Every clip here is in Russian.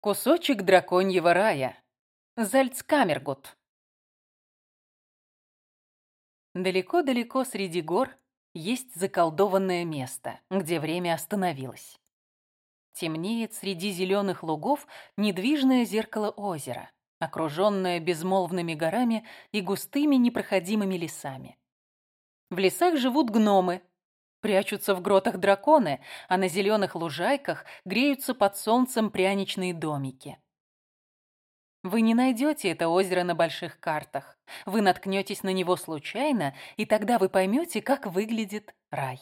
Кусочек драконьего рая. Зальцкамергут. Далеко-далеко среди гор есть заколдованное место, где время остановилось. Темнеет среди зеленых лугов недвижное зеркало озера, окруженное безмолвными горами и густыми непроходимыми лесами. В лесах живут гномы, Прячутся в гротах драконы, а на зеленых лужайках греются под солнцем пряничные домики. Вы не найдете это озеро на больших картах. Вы наткнетесь на него случайно, и тогда вы поймете, как выглядит рай.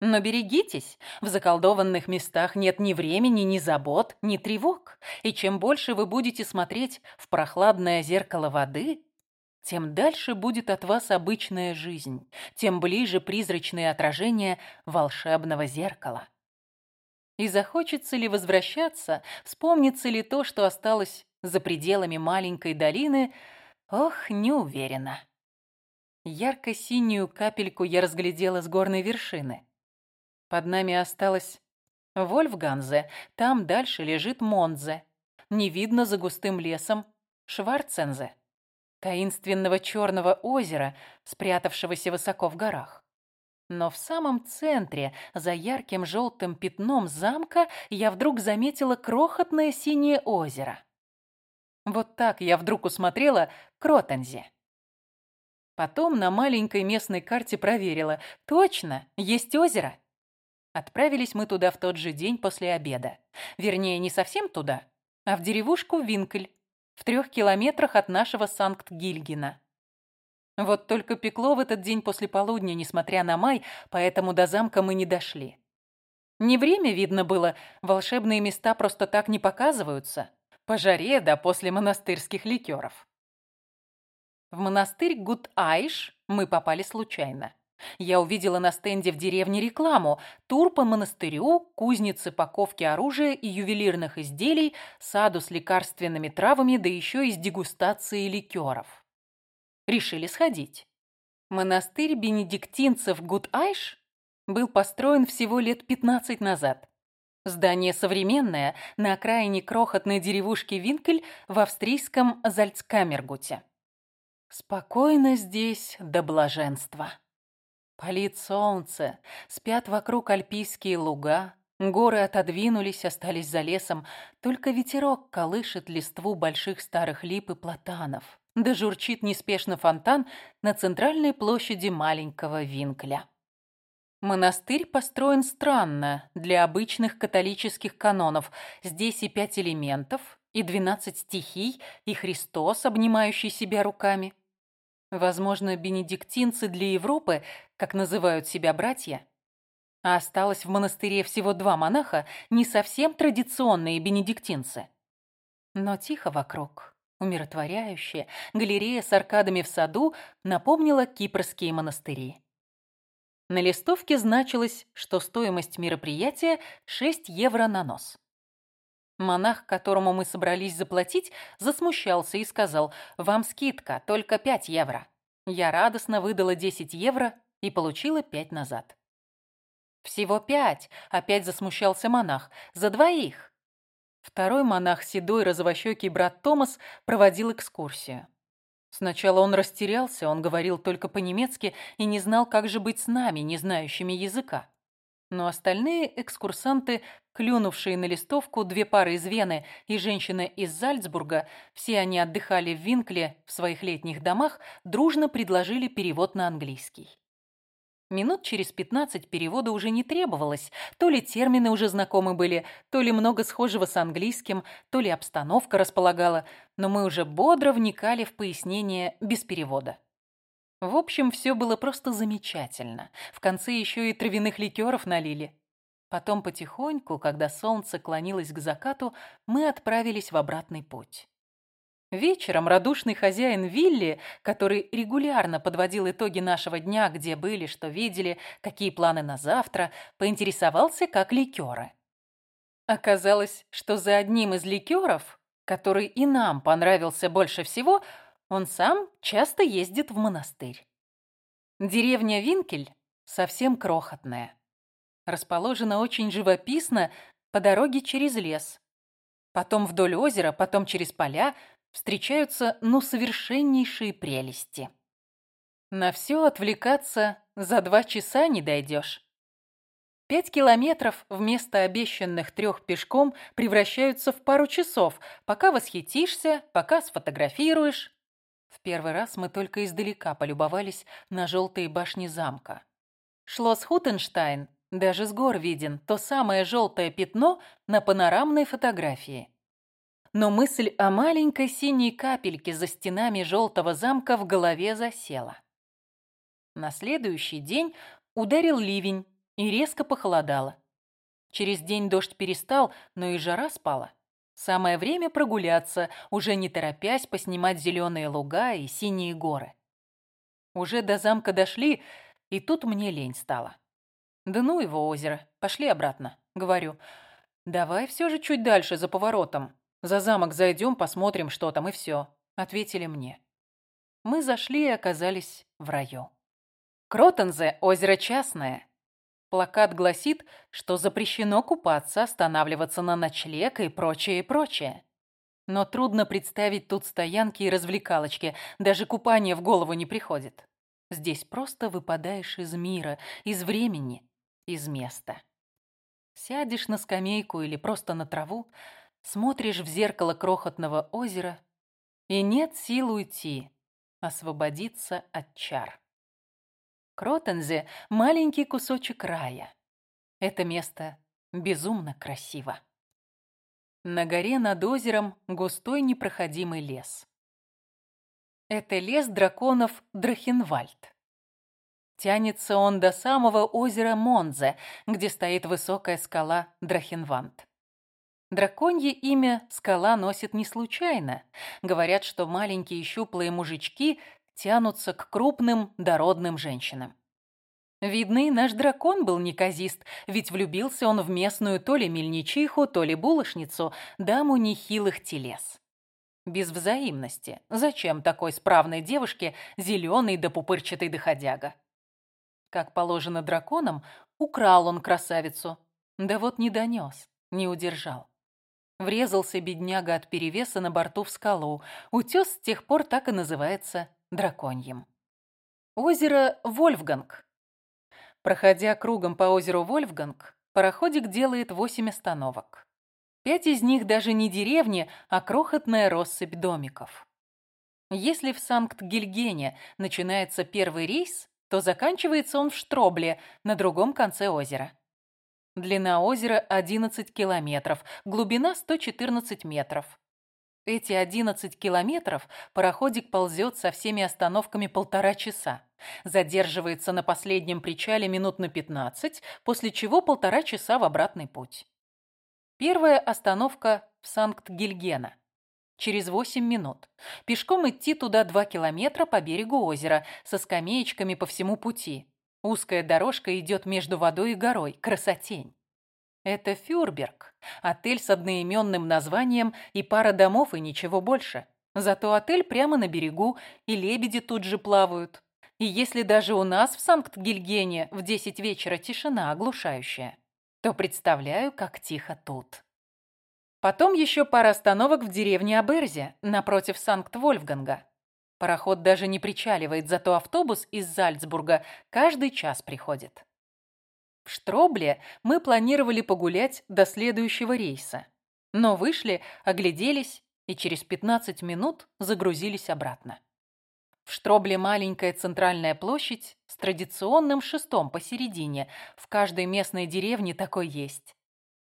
Но берегитесь, в заколдованных местах нет ни времени, ни забот, ни тревог. И чем больше вы будете смотреть в прохладное зеркало воды, тем дальше будет от вас обычная жизнь, тем ближе призрачные отражения волшебного зеркала. И захочется ли возвращаться, вспомнится ли то, что осталось за пределами маленькой долины, ох, не уверена. Ярко-синюю капельку я разглядела с горной вершины. Под нами осталось Вольфганзе, там дальше лежит Монзе. Не видно за густым лесом Шварцензе таинственного черного озера, спрятавшегося высоко в горах. Но в самом центре, за ярким желтым пятном замка, я вдруг заметила крохотное синее озеро. Вот так я вдруг усмотрела Кротензе. Потом на маленькой местной карте проверила. Точно, есть озеро. Отправились мы туда в тот же день после обеда. Вернее, не совсем туда, а в деревушку Винкель, в трех километрах от нашего Санкт-Гильгена. Вот только пекло в этот день после полудня, несмотря на май, поэтому до замка мы не дошли. Не время, видно было, волшебные места просто так не показываются. По жаре, да после монастырских ликеров. В монастырь Гуд-Айш мы попали случайно. Я увидела на стенде в деревне рекламу «Тур по монастырю, кузнице по ковке оружия и ювелирных изделий, саду с лекарственными травами, да еще и с дегустацией ликеров». Решили сходить. Монастырь бенедиктинцев Гуд-Айш был построен всего лет 15 назад. Здание современное, на окраине крохотной деревушки Винкель в австрийском Зальцкамергуте. Спокойно здесь до блаженства. Палит солнце, спят вокруг альпийские луга, горы отодвинулись, остались за лесом, только ветерок колышет листву больших старых лип и платанов. Да журчит неспешно фонтан на центральной площади маленького Винкля. Монастырь построен странно для обычных католических канонов. Здесь и пять элементов, и двенадцать стихий, и Христос, обнимающий себя руками. Возможно, бенедиктинцы для Европы, как называют себя братья, а осталось в монастыре всего два монаха, не совсем традиционные бенедиктинцы. Но тихо вокруг, умиротворяющая, галерея с аркадами в саду напомнила кипрские монастыри. На листовке значилось, что стоимость мероприятия 6 евро на нос. Монах, которому мы собрались заплатить, засмущался и сказал, «Вам скидка, только 5 евро». Я радостно выдала 10 евро и получила 5 назад. «Всего пять!» – опять засмущался монах. «За двоих!» Второй монах, седой, розовощекий брат Томас, проводил экскурсию. Сначала он растерялся, он говорил только по-немецки и не знал, как же быть с нами, не знающими языка. Но остальные экскурсанты, клюнувшие на листовку, две пары из Вены и женщина из Зальцбурга, все они отдыхали в Винкле в своих летних домах, дружно предложили перевод на английский. Минут через пятнадцать перевода уже не требовалось. То ли термины уже знакомы были, то ли много схожего с английским, то ли обстановка располагала, но мы уже бодро вникали в пояснение без перевода. В общем, все было просто замечательно. В конце еще и травяных ликеров налили. Потом потихоньку, когда солнце клонилось к закату, мы отправились в обратный путь. Вечером радушный хозяин Вилли, который регулярно подводил итоги нашего дня, где были, что видели, какие планы на завтра, поинтересовался, как ликеры. Оказалось, что за одним из ликеров, который и нам понравился больше всего, он сам часто ездит в монастырь. Деревня Винкель совсем крохотная. Расположена очень живописно по дороге через лес. Потом вдоль озера, потом через поля встречаются ну совершеннейшие прелести. На все отвлекаться за два часа не дойдешь. Пять километров вместо обещанных трех пешком превращаются в пару часов, пока восхитишься, пока сфотографируешь. В первый раз мы только издалека полюбовались на желтые башни замка. Шлосс Хутенштайн даже с гор виден, то самое желтое пятно на панорамной фотографии. Но мысль о маленькой синей капельке за стенами желтого замка в голове засела. На следующий день ударил ливень и резко похолодало. Через день дождь перестал, но и жара спала. Самое время прогуляться, уже не торопясь поснимать зеленые луга и синие горы. Уже до замка дошли, и тут мне лень стала. Да ну его озеро, пошли обратно. Говорю, давай все же чуть дальше, за поворотом. За замок зайдем, посмотрим, что там, и все. Ответили мне. Мы зашли и оказались в раю. Кротензе – озеро частное. Плакат гласит, что запрещено купаться, останавливаться на ночлег и прочее, и прочее. Но трудно представить тут стоянки и развлекалочки, даже купание в голову не приходит. Здесь просто выпадаешь из мира, из времени, из места. Сядешь на скамейку или просто на траву, смотришь в зеркало крохотного озера, и нет сил уйти, освободиться от чар. Кротензе – маленький кусочек рая. Это место безумно красиво. На горе над озером густой непроходимый лес. Это лес драконов Драхенвальд. Тянется он до самого озера Монзе, где стоит высокая скала Драхенванд. Драконье имя скала носит не случайно. Говорят, что маленькие щуплые мужички тянутся к крупным дородным женщинам. Видно, и наш дракон был неказист, ведь влюбился он в местную то ли мельничиху, то ли булочницу, даму нехилых телес. Без взаимности. Зачем такой справной девушке зеленый да пупырчатый доходяга? Как положено драконам, украл он красавицу. Да вот не донес, не удержал. Врезался бедняга от перевеса на борту в скалу. Утес с тех пор так и называется драконьем. Озеро Вольфганг. Проходя кругом по озеру Вольфганг, пароходик делает восемь остановок. Пять из них даже не деревни, а крохотная россыпь домиков. Если в Санкт-Гильгене начинается первый рейс, то заканчивается он в Штробле, на другом конце озера. Длина озера 11 километров, глубина 114 метров. Эти 11 километров пароходик ползет со всеми остановками полтора часа. Задерживается на последнем причале минут на 15, после чего полтора часа в обратный путь. Первая остановка в Санкт-Гильгена. Через 8 минут. Пешком идти туда 2 километра по берегу озера, со скамеечками по всему пути. Узкая дорожка идет между водой и горой. Красотень. Это Фюрберг, отель с одноименным названием и пара домов и ничего больше. Зато отель прямо на берегу, и лебеди тут же плавают. И если даже у нас в Санкт-Гильгене в 10 вечера тишина оглушающая, то представляю, как тихо тут. Потом еще пара остановок в деревне Аберзе, напротив Санкт-Вольфганга. Пароход даже не причаливает, зато автобус из Зальцбурга каждый час приходит. В Штробле мы планировали погулять до следующего рейса. Но вышли, огляделись и через 15 минут загрузились обратно. В Штробле маленькая центральная площадь с традиционным шестом посередине. В каждой местной деревне такой есть.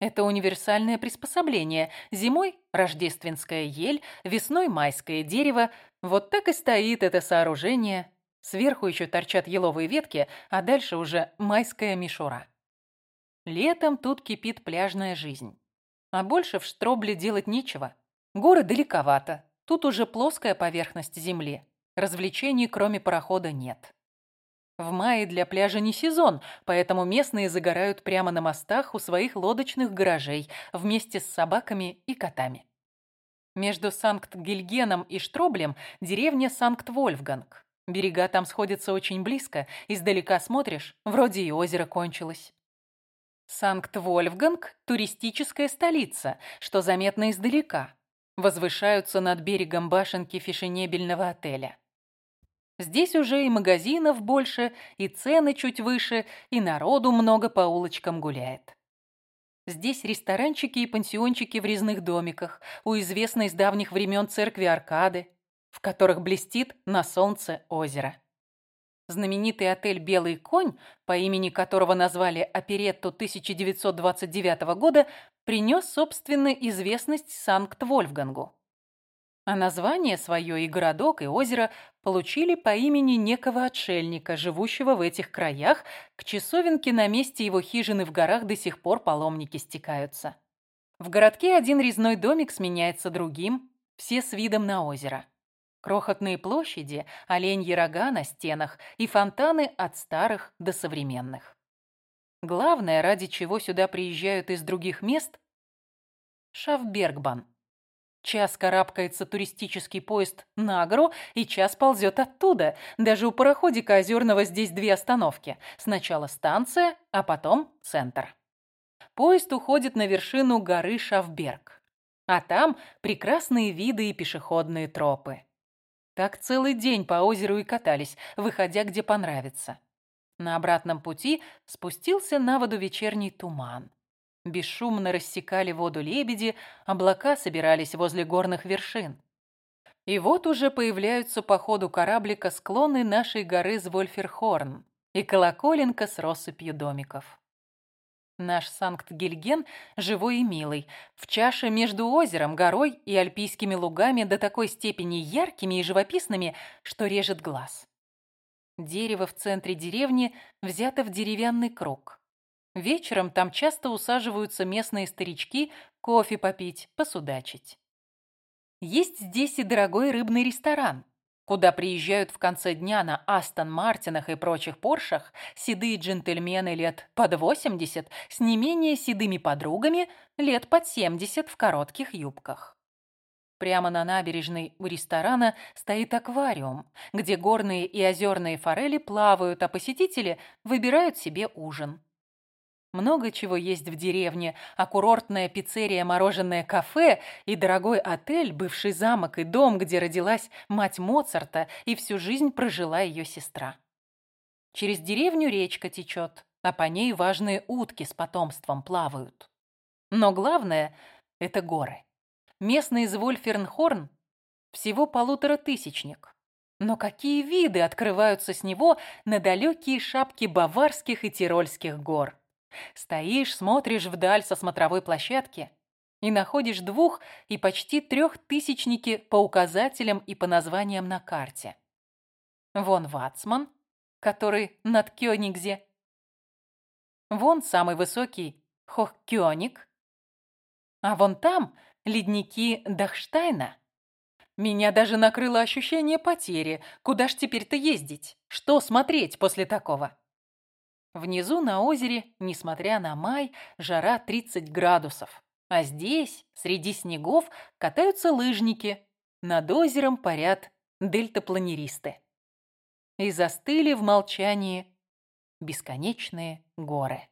Это универсальное приспособление. Зимой – рождественская ель, весной – майское дерево. Вот так и стоит это сооружение Сверху еще торчат еловые ветки, а дальше уже майская мишура. Летом тут кипит пляжная жизнь. А больше в Штробле делать нечего. Горы далековато. Тут уже плоская поверхность земли. Развлечений, кроме парохода, нет. В мае для пляжа не сезон, поэтому местные загорают прямо на мостах у своих лодочных гаражей вместе с собаками и котами. Между Санкт-Гильгеном и Штроблем деревня Санкт-Вольфганг. Берега там сходятся очень близко, издалека смотришь, вроде и озеро кончилось. Санкт-Вольфганг – туристическая столица, что заметно издалека. Возвышаются над берегом башенки фешенебельного отеля. Здесь уже и магазинов больше, и цены чуть выше, и народу много по улочкам гуляет. Здесь ресторанчики и пансиончики в резных домиках, у известной с давних времен церкви Аркады, в которых блестит на солнце озеро. Знаменитый отель «Белый конь», по имени которого назвали оперетту 1929 года, принес собственную известность Санкт-Вольфгангу. А название свое и городок, и озеро получили по имени некого отшельника, живущего в этих краях. К часовенке на месте его хижины в горах до сих пор паломники стекаются. В городке один резной домик сменяется другим, все с видом на озеро. Крохотные площади, оленьи рога на стенах и фонтаны от старых до современных. Главное, ради чего сюда приезжают из других мест – Шафбергбан. Час карабкается туристический поезд на гору, и час ползет оттуда. Даже у пароходика Озерного здесь две остановки. Сначала станция, а потом центр. Поезд уходит на вершину горы Шафберг. А там прекрасные виды и пешеходные тропы. Так целый день по озеру и катались, выходя где понравится. На обратном пути спустился на воду вечерний туман. Бесшумно рассекали воду лебеди, облака собирались возле горных вершин. И вот уже появляются по ходу кораблика склоны нашей горы Звольферхорн и колоколенка с россыпью домиков. Наш Санкт-Гильген живой и милый, в чаше между озером, горой и альпийскими лугами до такой степени яркими и живописными, что режет глаз. Дерево в центре деревни взято в деревянный круг. Вечером там часто усаживаются местные старички кофе попить, посудачить. Есть здесь и дорогой рыбный ресторан, куда приезжают в конце дня на Астон Мартинах и прочих Поршах седые джентльмены лет под 80 с не менее седыми подругами лет под 70 в коротких юбках. Прямо на набережной у ресторана стоит аквариум, где горные и озерные форели плавают, а посетители выбирают себе ужин. Много чего есть в деревне, а курортная пиццерия, мороженое кафе и дорогой отель, бывший замок и дом, где родилась мать Моцарта и всю жизнь прожила ее сестра. Через деревню речка течет, а по ней важные утки с потомством плавают. Но главное — это горы. Местный Звольфернхорн всего полуторатысячник. Но какие виды открываются с него на далекие шапки баварских и тирольских гор. Стоишь, смотришь вдаль со смотровой площадки и находишь двух и почти трехтысячники по указателям и по названиям на карте. Вон Вацман, который над Кёнигзе. Вон самый высокий Хохкёник. А вон там ледники Дахштайна. Меня даже накрыло ощущение потери. Куда ж теперь-то ездить? Что смотреть после такого? Внизу на озере, несмотря на май, жара 30 градусов. А здесь, среди снегов, катаются лыжники. Над озером парят дельтапланеристы. И застыли в молчании бесконечные горы.